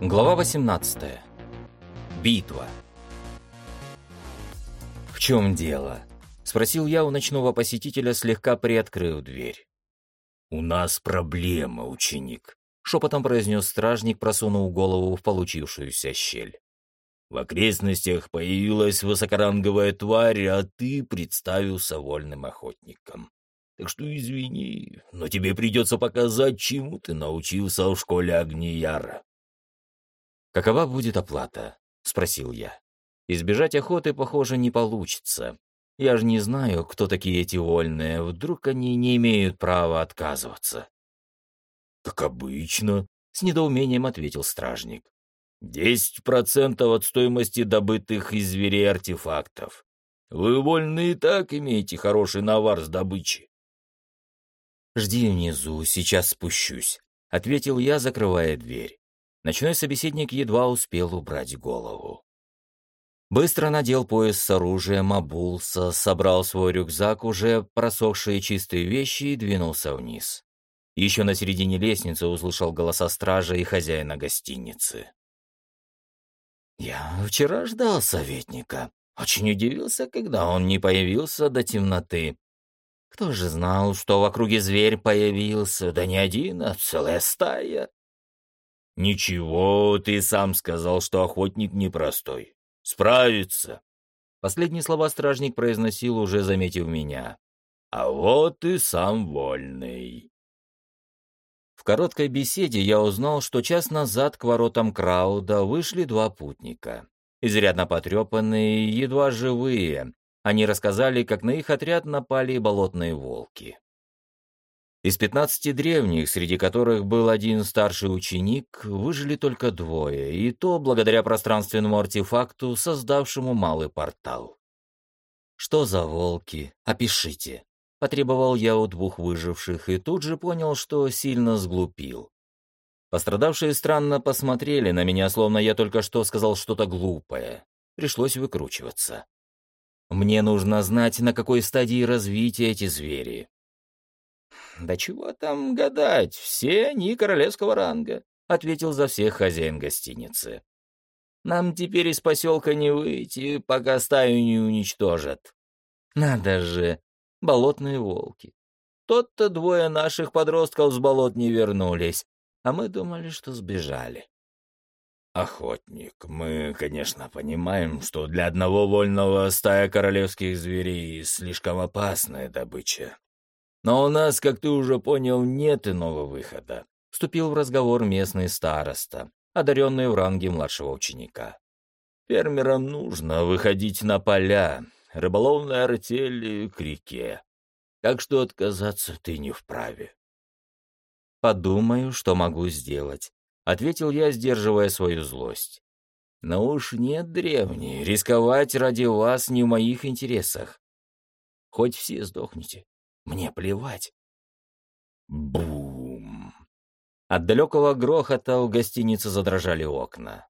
Глава 18. Битва. «В чем дело?» — спросил я у ночного посетителя, слегка приоткрыв дверь. «У нас проблема, ученик», — шепотом произнес стражник, просунув голову в получившуюся щель. «В окрестностях появилась высокоранговая тварь, а ты представился вольным охотником. Так что извини, но тебе придется показать, чему ты научился в школе Агнияра». «Какова будет оплата?» — спросил я. «Избежать охоты, похоже, не получится. Я же не знаю, кто такие эти вольные. Вдруг они не имеют права отказываться?» «Как обычно», — с недоумением ответил стражник. «Десять процентов от стоимости добытых из зверей артефактов. Вы вольны и так имеете хороший навар с добычи». «Жди внизу, сейчас спущусь», — ответил я, закрывая дверь. Ночной собеседник едва успел убрать голову. Быстро надел пояс с оружием, обулся, собрал свой рюкзак, уже просохшие чистые вещи и двинулся вниз. Еще на середине лестницы услышал голоса стража и хозяина гостиницы. «Я вчера ждал советника. Очень удивился, когда он не появился до темноты. Кто же знал, что в округе зверь появился, да не один, а целая стая?» «Ничего, ты сам сказал, что охотник непростой. Справится». Последние слова стражник произносил, уже заметив меня. «А вот и сам вольный». В короткой беседе я узнал, что час назад к воротам Крауда вышли два путника. Изрядно потрепанные, едва живые. Они рассказали, как на их отряд напали болотные волки. Из пятнадцати древних, среди которых был один старший ученик, выжили только двое, и то благодаря пространственному артефакту, создавшему малый портал. «Что за волки? Опишите», — потребовал я у двух выживших, и тут же понял, что сильно сглупил. Пострадавшие странно посмотрели на меня, словно я только что сказал что-то глупое. Пришлось выкручиваться. Мне нужно знать, на какой стадии развития эти звери. «Да чего там гадать, все они королевского ранга», — ответил за всех хозяин гостиницы. «Нам теперь из поселка не выйти, пока стаю не уничтожат. Надо же, болотные волки. Тот-то двое наших подростков с болот не вернулись, а мы думали, что сбежали». «Охотник, мы, конечно, понимаем, что для одного вольного стая королевских зверей слишком опасная добыча. Но у нас, как ты уже понял, нет иного выхода. Вступил в разговор местный староста, одаренный в ранге младшего ученика. Фермерам нужно выходить на поля, рыболовная артель к реке. Так что отказаться ты не вправе. «Подумаю, что могу сделать», — ответил я, сдерживая свою злость. «Но уж нет, древний, рисковать ради вас не в моих интересах. Хоть все сдохните, мне плевать. Бум! От далекого грохота у гостиницы задрожали окна.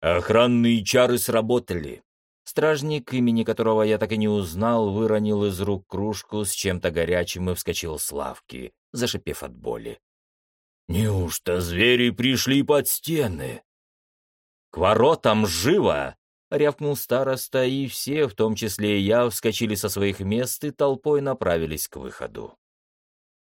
Охранные чары сработали. Стражник, имени которого я так и не узнал, выронил из рук кружку с чем-то горячим и вскочил с лавки, зашипев от боли. «Неужто звери пришли под стены?» «К воротам живо!» — рявкнул староста, и все, в том числе и я, вскочили со своих мест и толпой направились к выходу.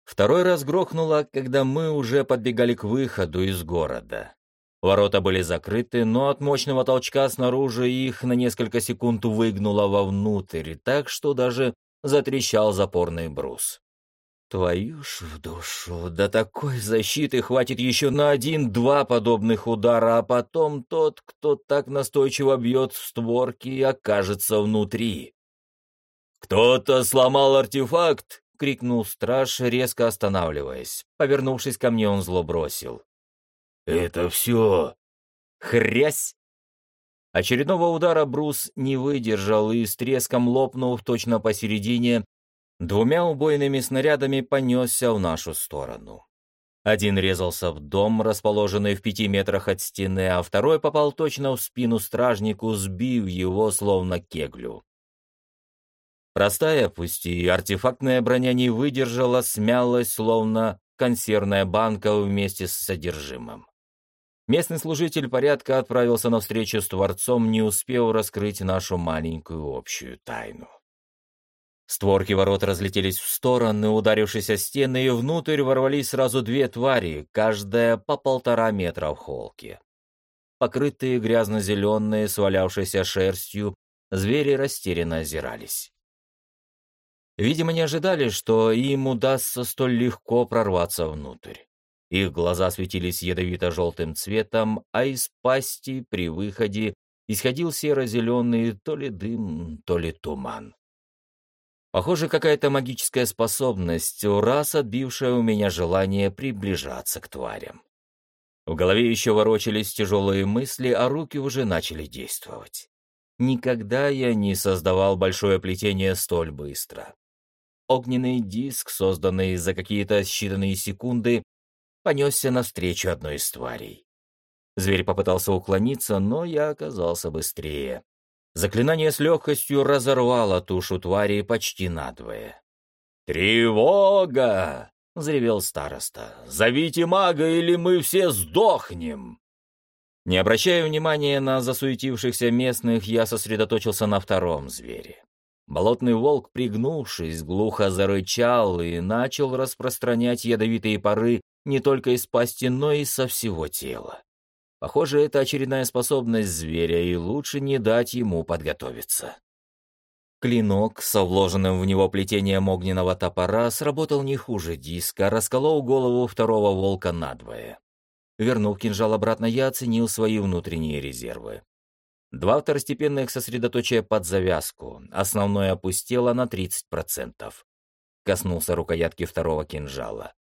Второй раз грохнуло, когда мы уже подбегали к выходу из города. Ворота были закрыты, но от мощного толчка снаружи их на несколько секунд выгнуло вовнутрь, так что даже затрещал запорный брус. Твою ж в душу, да такой защиты хватит еще на один-два подобных удара, а потом тот, кто так настойчиво бьет в створки, окажется внутри. «Кто-то сломал артефакт!» — крикнул страж, резко останавливаясь. Повернувшись ко мне, он зло бросил. «Это все!» «Хрясь!» Очередного удара брус не выдержал и с треском лопнув точно посередине, двумя убойными снарядами понесся в нашу сторону. Один резался в дом, расположенный в пяти метрах от стены, а второй попал точно в спину стражнику, сбив его словно кеглю. Простая, пусть и артефактная броня не выдержала, смялась, словно консервная банка вместе с содержимым. Местный служитель порядка отправился на встречу с Творцом, не успев раскрыть нашу маленькую общую тайну. Створки ворот разлетелись в стороны, ударившись о стены, и внутрь ворвались сразу две твари, каждая по полтора метра в холке. Покрытые грязно-зеленые, свалявшейся шерстью, звери растерянно озирались. Видимо, не ожидали, что им удастся столь легко прорваться внутрь. Их глаза светились ядовито-желтым цветом, а из пасти при выходе исходил серо-зеленый то ли дым, то ли туман. Похоже, какая-то магическая способность, раз отбившая у меня желание приближаться к тварям. В голове еще ворочались тяжелые мысли, а руки уже начали действовать. Никогда я не создавал большое плетение столь быстро. Огненный диск, созданный за какие-то считанные секунды, понесся навстречу одной из тварей. Зверь попытался уклониться, но я оказался быстрее. Заклинание с легкостью разорвало тушу твари почти надвое. «Тревога!» — взревел староста. «Зовите мага, или мы все сдохнем!» Не обращая внимания на засуетившихся местных, я сосредоточился на втором звере. Болотный волк, пригнувшись, глухо зарычал и начал распространять ядовитые пары не только из пасти, но и со всего тела. Похоже, это очередная способность зверя, и лучше не дать ему подготовиться. Клинок со вложенным в него плетением огненного топора сработал не хуже диска, расколол голову второго волка надвое. Вернув кинжал обратно, я оценил свои внутренние резервы. Два второстепенных сосредоточия под завязку, основное опустело на 30%. Коснулся рукоятки второго кинжала.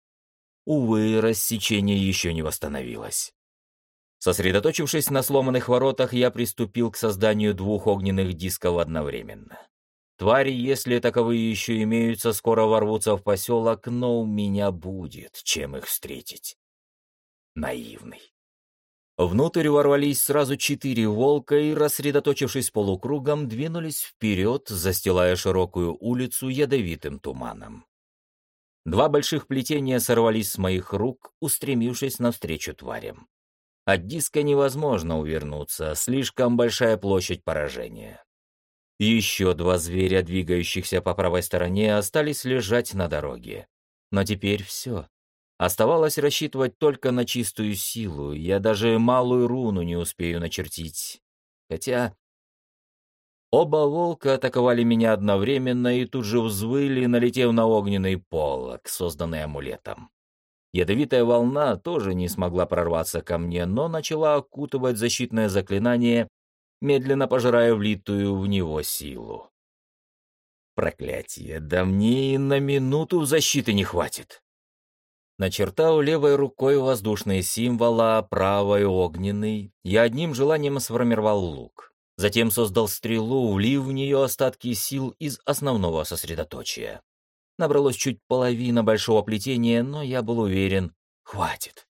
Увы, рассечение еще не восстановилось. Сосредоточившись на сломанных воротах, я приступил к созданию двух огненных дисков одновременно. Твари, если таковые еще имеются, скоро ворвутся в поселок, но у меня будет чем их встретить. Наивный. Внутрь ворвались сразу четыре волка и, рассредоточившись полукругом, двинулись вперед, застилая широкую улицу ядовитым туманом. Два больших плетения сорвались с моих рук, устремившись навстречу тварям. От диска невозможно увернуться, слишком большая площадь поражения. Еще два зверя, двигающихся по правой стороне, остались лежать на дороге. Но теперь все. Оставалось рассчитывать только на чистую силу, я даже малую руну не успею начертить. Хотя Оба волка атаковали меня одновременно и тут же взвыли, налетев на огненный полог, созданный амулетом. Ядовитая волна тоже не смогла прорваться ко мне, но начала окутывать защитное заклинание, медленно пожирая влитую в него силу. Проклятие, да мне и на минуту защиты не хватит. Начертал левой рукой воздушные символа, правой — огненный. Я одним желанием сформировал лук. Затем создал стрелу, влив в нее остатки сил из основного сосредоточия. Набралось чуть половина большого плетения, но я был уверен, хватит.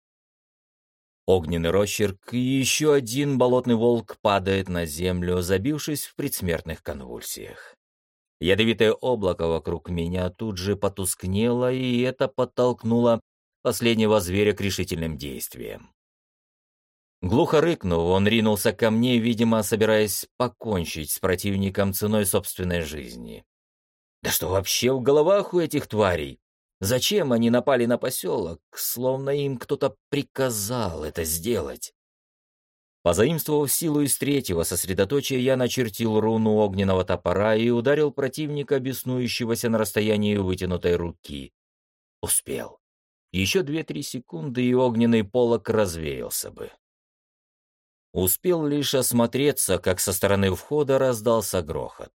Огненный росчерк, и еще один болотный волк падает на землю, забившись в предсмертных конвульсиях. Ядовитое облако вокруг меня тут же потускнело, и это подтолкнуло последнего зверя к решительным действиям. Глухо рыкнув, он ринулся ко мне, видимо, собираясь покончить с противником ценой собственной жизни. Да что вообще в головах у этих тварей? Зачем они напали на поселок, словно им кто-то приказал это сделать? Позаимствовав силу из третьего сосредоточия, я начертил руну огненного топора и ударил противника, беснующегося на расстоянии вытянутой руки. Успел. Еще две-три секунды, и огненный полог развеялся бы. Успел лишь осмотреться, как со стороны входа раздался грохот.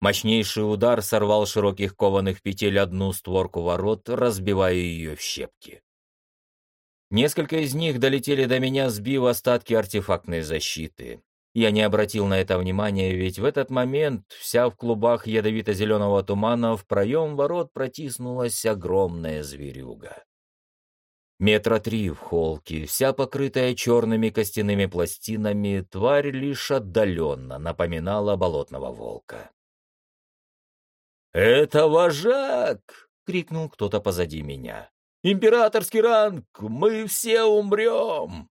Мощнейший удар сорвал широких кованых петель одну створку ворот, разбивая ее в щепки. Несколько из них долетели до меня, сбив остатки артефактной защиты. Я не обратил на это внимания, ведь в этот момент вся в клубах ядовито-зеленого тумана в проем ворот протиснулась огромная зверюга. Метра три в холке, вся покрытая черными костяными пластинами, тварь лишь отдаленно напоминала болотного волка. «Это вожак!» — крикнул кто-то позади меня. «Императорский ранг! Мы все умрем!»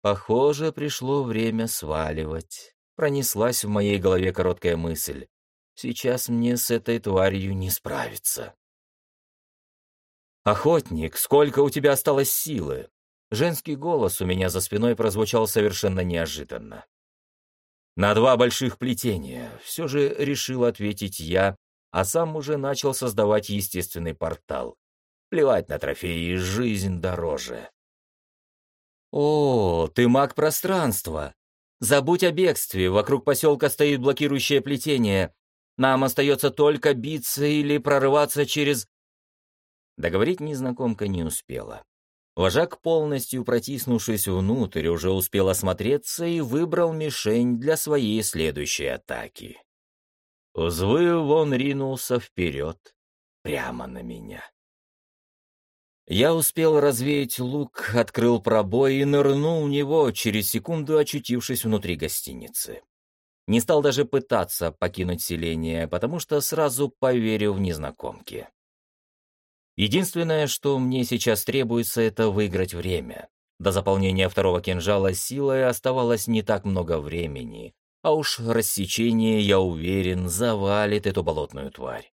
Похоже, пришло время сваливать. Пронеслась в моей голове короткая мысль. Сейчас мне с этой тварью не справиться. «Охотник, сколько у тебя осталось силы?» Женский голос у меня за спиной прозвучал совершенно неожиданно. «На два больших плетения», — все же решил ответить я, а сам уже начал создавать естественный портал. Плевать на трофеи, жизнь дороже. «О, ты маг пространства! Забудь о бегстве, вокруг поселка стоит блокирующее плетение. Нам остается только биться или прорываться через...» Договорить незнакомка не успела. Вожак, полностью протиснувшись внутрь, уже успел осмотреться и выбрал мишень для своей следующей атаки. Взвыв, он ринулся вперед, прямо на меня. Я успел развеять лук, открыл пробой и нырнул в него, через секунду очутившись внутри гостиницы. Не стал даже пытаться покинуть селение, потому что сразу поверил в незнакомки. Единственное, что мне сейчас требуется, это выиграть время. До заполнения второго кинжала силой оставалось не так много времени, а уж рассечение, я уверен, завалит эту болотную тварь.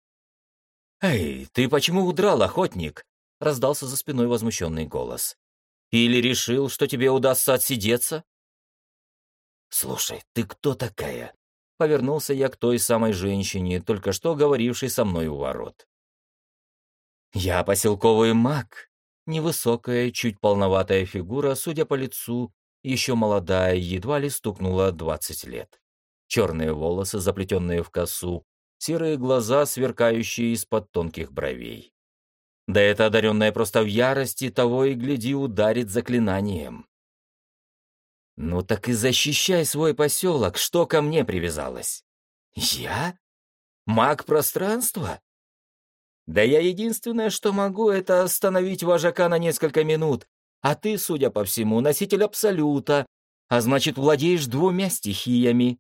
«Эй, ты почему удрал, охотник?» — раздался за спиной возмущенный голос. «Или решил, что тебе удастся отсидеться?» «Слушай, ты кто такая?» Повернулся я к той самой женщине, только что говорившей со мной у ворот. Я поселковый маг. Невысокая, чуть полноватая фигура, судя по лицу, еще молодая, едва ли стукнула двадцать лет. Черные волосы, заплетенные в косу, серые глаза, сверкающие из-под тонких бровей. Да это одаренная просто в ярости, того и гляди, ударит заклинанием. «Ну так и защищай свой поселок, что ко мне привязалось?» «Я? Маг пространства?» Да я единственное, что могу, это остановить вожака на несколько минут. А ты, судя по всему, носитель Абсолюта, а значит, владеешь двумя стихиями.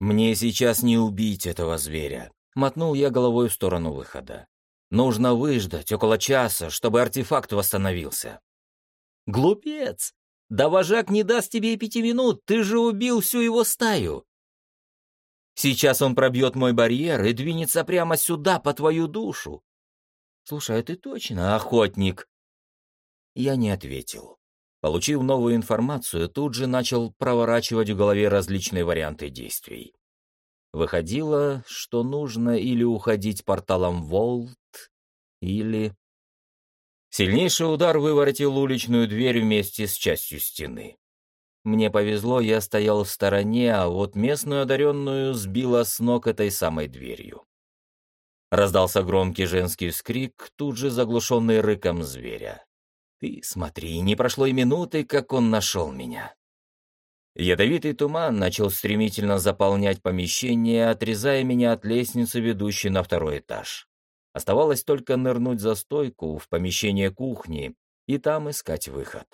Мне сейчас не убить этого зверя. Мотнул я головой в сторону выхода. Нужно выждать около часа, чтобы артефакт восстановился. Глупец! Да вожак не даст тебе и пяти минут, ты же убил всю его стаю. Сейчас он пробьет мой барьер и двинется прямо сюда, по твою душу. Слушай, а ты точно охотник? Я не ответил. Получив новую информацию, тут же начал проворачивать в голове различные варианты действий. Выходило, что нужно или уходить порталом Волт, или... Сильнейший удар выворотил уличную дверь вместе с частью стены. Мне повезло, я стоял в стороне, а вот местную одаренную сбила с ног этой самой дверью. Раздался громкий женский вскрик, тут же заглушенный рыком зверя. «Ты смотри, не прошло и минуты, как он нашел меня». Ядовитый туман начал стремительно заполнять помещение, отрезая меня от лестницы, ведущей на второй этаж. Оставалось только нырнуть за стойку в помещение кухни и там искать выход.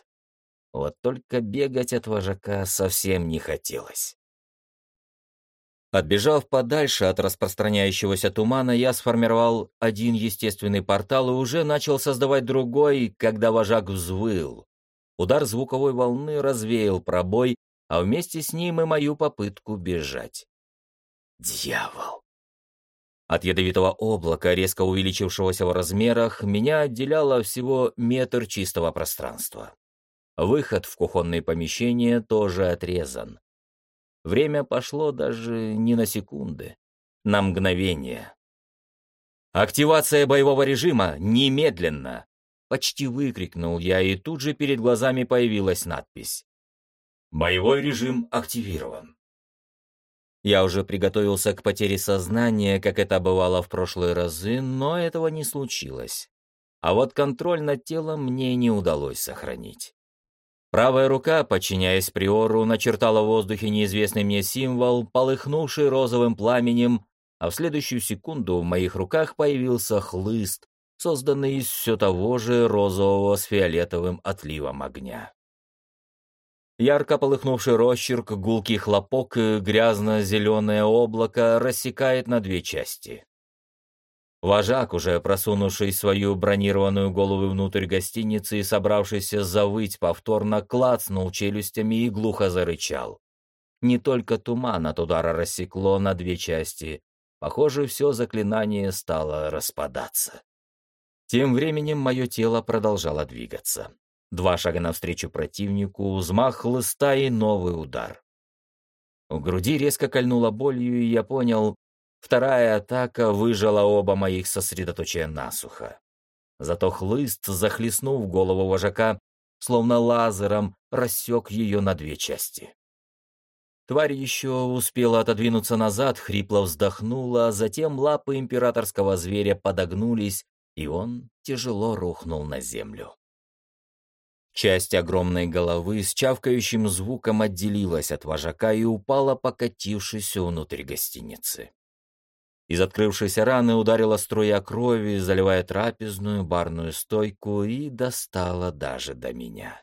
Вот только бегать от вожака совсем не хотелось. Отбежав подальше от распространяющегося тумана, я сформировал один естественный портал и уже начал создавать другой, когда вожак взвыл. Удар звуковой волны развеял пробой, а вместе с ним и мою попытку бежать. Дьявол! От ядовитого облака, резко увеличившегося в размерах, меня отделяло всего метр чистого пространства. Выход в кухонные помещения тоже отрезан. Время пошло даже не на секунды, на мгновение. «Активация боевого режима немедленно!» Почти выкрикнул я, и тут же перед глазами появилась надпись. «Боевой режим активирован». Я уже приготовился к потере сознания, как это бывало в прошлые разы, но этого не случилось. А вот контроль над телом мне не удалось сохранить. Правая рука, подчиняясь приору, начертала в воздухе неизвестный мне символ, полыхнувший розовым пламенем, а в следующую секунду в моих руках появился хлыст, созданный из все того же розового с фиолетовым отливом огня. Ярко полыхнувший росчерк, гулкий хлопок грязно-зеленое облако рассекает на две части. Вожак, уже просунувший свою бронированную голову внутрь гостиницы и собравшийся завыть повторно, клацнул челюстями и глухо зарычал. Не только туман от удара рассекло на две части. Похоже, все заклинание стало распадаться. Тем временем мое тело продолжало двигаться. Два шага навстречу противнику, взмах хлыста и новый удар. У груди резко кольнуло болью, и я понял, Вторая атака выжала оба моих сосредоточия насухо. Зато хлыст, захлестнув голову вожака, словно лазером, рассек ее на две части. Тварь еще успела отодвинуться назад, хрипло вздохнула, а затем лапы императорского зверя подогнулись, и он тяжело рухнул на землю. Часть огромной головы с чавкающим звуком отделилась от вожака и упала, покатившись внутрь гостиницы. Из открывшейся раны ударила струя крови, заливая трапезную, барную стойку и достала даже до меня.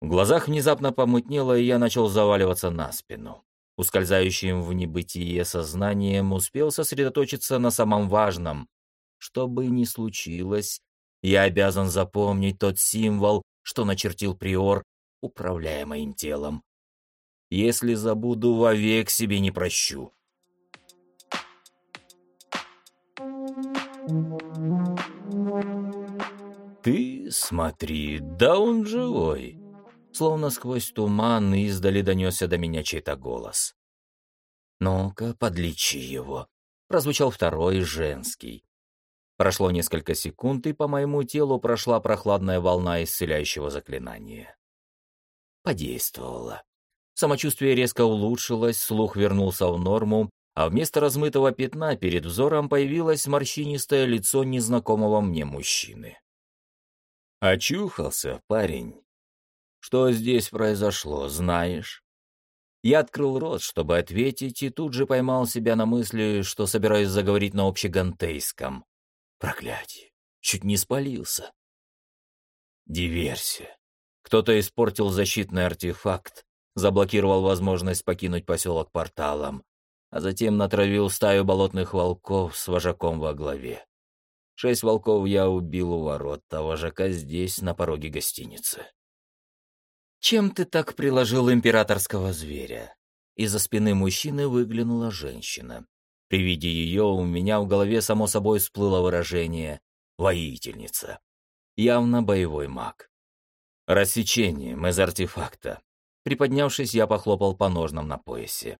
В глазах внезапно помутнело, и я начал заваливаться на спину. Ускользающим в небытие сознанием успел сосредоточиться на самом важном. Что бы ни случилось, я обязан запомнить тот символ, что начертил приор, управляя моим телом. Если забуду, вовек себе не прощу. «Ты смотри, да он живой!» Словно сквозь туман издали донесся до меня чей-то голос. «Ну-ка, подлечи его!» Прозвучал второй, женский. Прошло несколько секунд, и по моему телу прошла прохладная волна исцеляющего заклинания. Подействовало. Самочувствие резко улучшилось, слух вернулся в норму, а вместо размытого пятна перед взором появилось морщинистое лицо незнакомого мне мужчины. «Очухался, парень. Что здесь произошло, знаешь?» Я открыл рот, чтобы ответить, и тут же поймал себя на мысли, что собираюсь заговорить на общегантейском. Проклятие! Чуть не спалился. Диверсия. Кто-то испортил защитный артефакт, заблокировал возможность покинуть поселок порталом, а затем натравил стаю болотных волков с вожаком во главе. Шесть волков я убил у ворот, а вожака здесь, на пороге гостиницы. «Чем ты так приложил императорского зверя?» Из-за спины мужчины выглянула женщина. При виде ее у меня в голове само собой всплыло выражение «воительница». Явно боевой маг. Рассечением из артефакта. Приподнявшись, я похлопал по ножнам на поясе.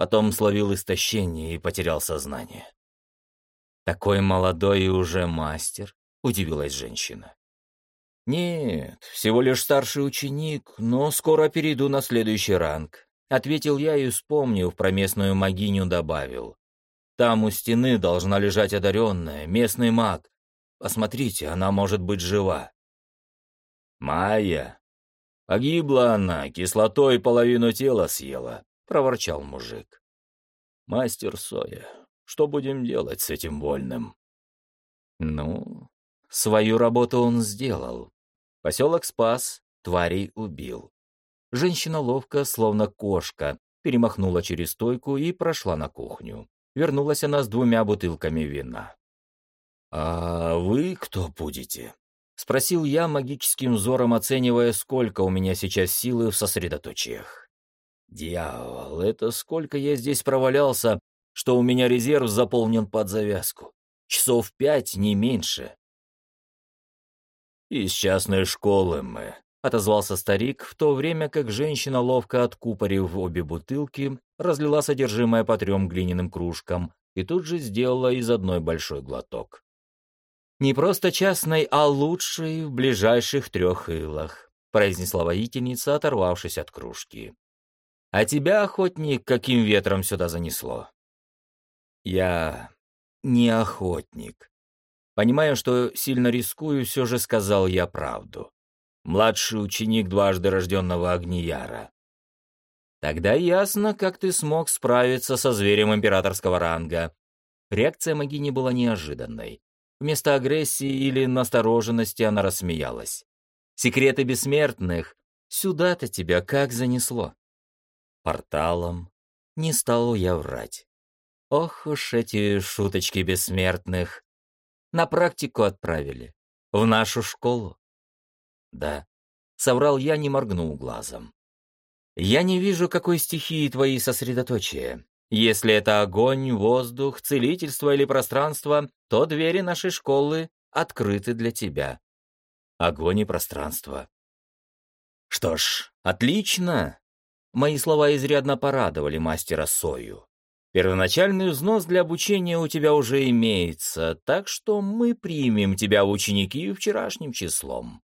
Потом словил истощение и потерял сознание. «Такой молодой и уже мастер», — удивилась женщина. «Нет, всего лишь старший ученик, но скоро перейду на следующий ранг», — ответил я и, вспомнив про местную магиню, добавил. «Там у стены должна лежать одаренная, местный маг. Посмотрите, она может быть жива». «Майя. Погибла она, кислотой половину тела съела проворчал мужик. «Мастер Соя, что будем делать с этим вольным?» «Ну, свою работу он сделал. Поселок спас, тварей убил. Женщина ловко, словно кошка, перемахнула через стойку и прошла на кухню. Вернулась она с двумя бутылками вина. «А вы кто будете?» — спросил я, магическим взором оценивая, сколько у меня сейчас силы в сосредоточиях. Дьявол, это сколько я здесь провалялся, что у меня резерв заполнен под завязку. Часов пять, не меньше. «Из частной школы мы», — отозвался старик, в то время как женщина, ловко откупорив обе бутылки, разлила содержимое по трем глиняным кружкам и тут же сделала из одной большой глоток. «Не просто частной, а лучшей в ближайших трех илах», — произнесла воительница, оторвавшись от кружки. А тебя, охотник, каким ветром сюда занесло? Я не охотник. Понимая, что сильно рискую, все же сказал я правду. Младший ученик дважды рожденного Агнияра. Тогда ясно, как ты смог справиться со зверем императорского ранга. Реакция Магини была неожиданной. Вместо агрессии или настороженности она рассмеялась. «Секреты бессмертных. Сюда-то тебя как занесло?» Порталом. Не стал я врать. Ох уж эти шуточки бессмертных. На практику отправили. В нашу школу. Да, соврал я, не моргнул глазом. Я не вижу, какой стихии твои сосредоточия. Если это огонь, воздух, целительство или пространство, то двери нашей школы открыты для тебя. Огонь и пространство. Что ж, отлично. Мои слова изрядно порадовали мастера Сою. Первоначальный взнос для обучения у тебя уже имеется, так что мы примем тебя в ученики вчерашним числом.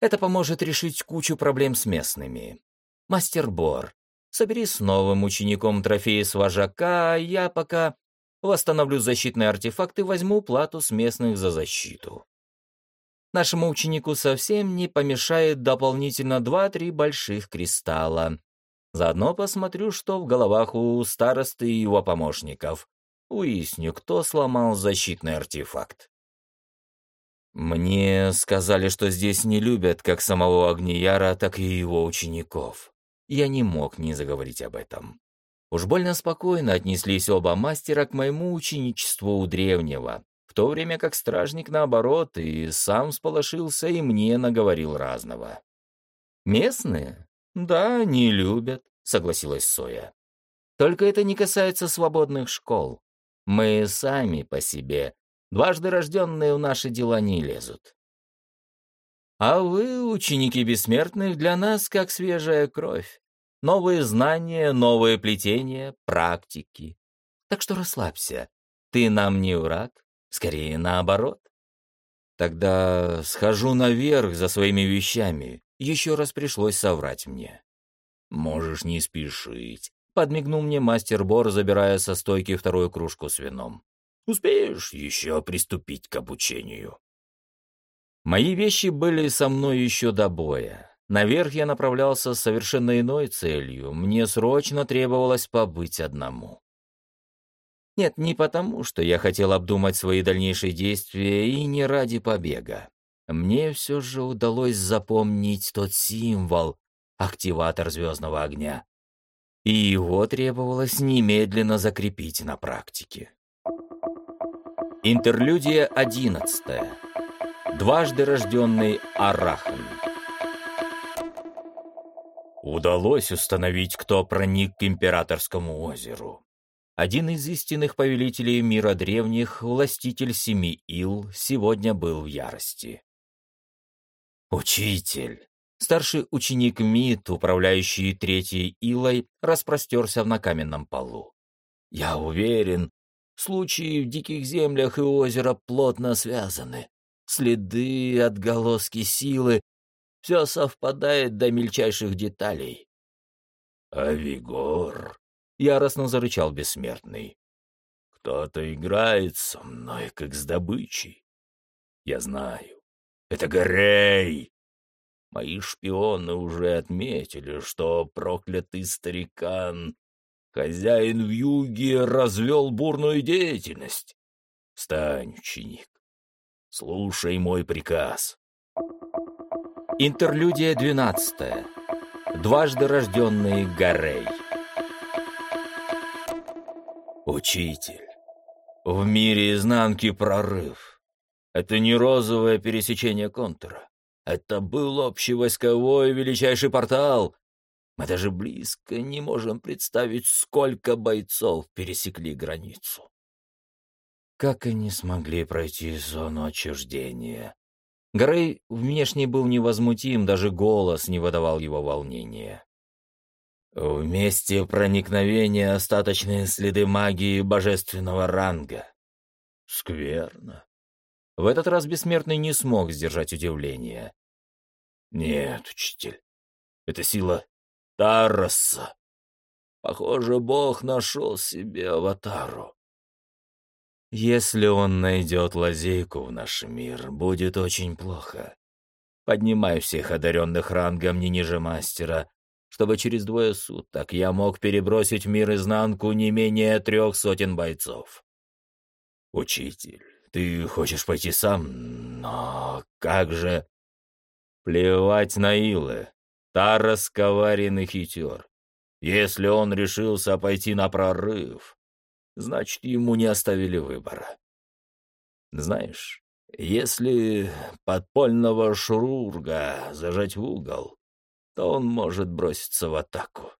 Это поможет решить кучу проблем с местными. Мастер Бор, собери с новым учеником трофеи с вожака, а я пока восстановлю защитные артефакты и возьму плату с местных за защиту. Нашему ученику совсем не помешает дополнительно два-три больших кристалла, Заодно посмотрю, что в головах у старосты и его помощников. Уясню, кто сломал защитный артефакт. Мне сказали, что здесь не любят как самого Огнияра, так и его учеников. Я не мог не заговорить об этом. Уж больно спокойно отнеслись оба мастера к моему ученичеству у древнего, в то время как стражник, наоборот, и сам сполошился и мне наговорил разного. Местные? «Да, не любят», — согласилась Соя. «Только это не касается свободных школ. Мы сами по себе, дважды рожденные в наши дела не лезут. А вы, ученики бессмертных, для нас как свежая кровь. Новые знания, новые плетения, практики. Так что расслабься. Ты нам не враг, скорее наоборот. Тогда схожу наверх за своими вещами, еще раз пришлось соврать мне. «Можешь не спешить», — подмигнул мне мастер Бор, забирая со стойки вторую кружку с вином. «Успеешь еще приступить к обучению». Мои вещи были со мной еще до боя. Наверх я направлялся с совершенно иной целью. Мне срочно требовалось побыть одному. Нет, не потому, что я хотел обдумать свои дальнейшие действия и не ради побега мне все же удалось запомнить тот символ, активатор звездного огня. И его требовалось немедленно закрепить на практике. Интерлюдия одиннадцатая. Дважды рожденный Арахан. Удалось установить, кто проник к Императорскому озеру. Один из истинных повелителей мира древних, властитель семи ил, сегодня был в ярости. «Учитель!» Старший ученик МИД, управляющий третьей Илой, распростерся на каменном полу. «Я уверен, случаи в диких землях и озеро плотно связаны. Следы, отголоски силы — все совпадает до мельчайших деталей». «А Вигор?» — яростно зарычал бессмертный. «Кто-то играет со мной, как с добычей. Я знаю, это Грей! Мои шпионы уже отметили, что проклятый старикан, хозяин в юге, развел бурную деятельность. Стань, ученик, слушай мой приказ. Интерлюдия двенадцатая. Дважды рожденный Гарей. Учитель, в мире изнанки прорыв. Это не розовое пересечение контура. Это был общевойсковой величайший портал. Мы даже близко не можем представить, сколько бойцов пересекли границу. Как они смогли пройти зону отчуждения? Грей внешне был невозмутим, даже голос не выдавал его волнения. В месте проникновения остаточные следы магии божественного ранга. Скверно. В этот раз бессмертный не смог сдержать удивление. «Нет, учитель, это сила Тараса. Похоже, Бог нашел себе аватару. Если он найдет лазейку в наш мир, будет очень плохо. Поднимай всех одаренных рангом не ниже мастера, чтобы через двое суток я мог перебросить мир изнанку не менее трех сотен бойцов. Учитель, ты хочешь пойти сам, но как же... Плевать на Илы. Тарас коварен и хитер. Если он решился пойти на прорыв, значит, ему не оставили выбора. Знаешь, если подпольного шурурга зажать в угол, то он может броситься в атаку.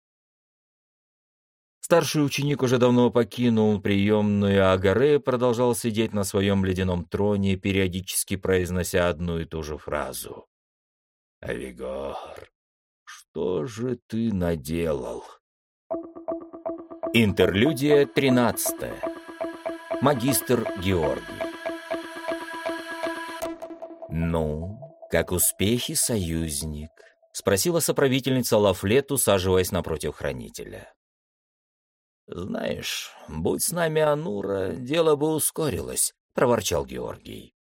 Старший ученик уже давно покинул приемную, а Агаре продолжал сидеть на своем ледяном троне, периодически произнося одну и ту же фразу. «Авигор, что же ты наделал?» Интерлюдия тринадцатая. Магистр Георгий. «Ну, как успехи, союзник?» — спросила соправительница Лафлет, усаживаясь напротив хранителя. «Знаешь, будь с нами Анура, дело бы ускорилось», — проворчал Георгий.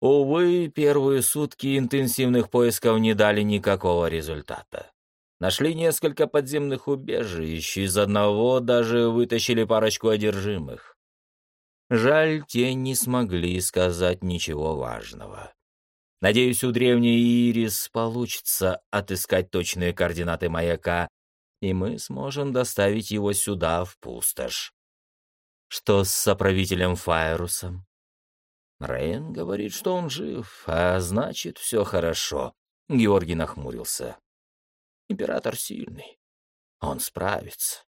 Увы, первые сутки интенсивных поисков не дали никакого результата. Нашли несколько подземных убежищ, из одного даже вытащили парочку одержимых. Жаль, те не смогли сказать ничего важного. Надеюсь, у древней Ирис получится отыскать точные координаты маяка, и мы сможем доставить его сюда, в пустошь. Что с соправителем Файрусом? Рейн говорит, что он жив, а значит, все хорошо. Георгий нахмурился. Император сильный. Он справится.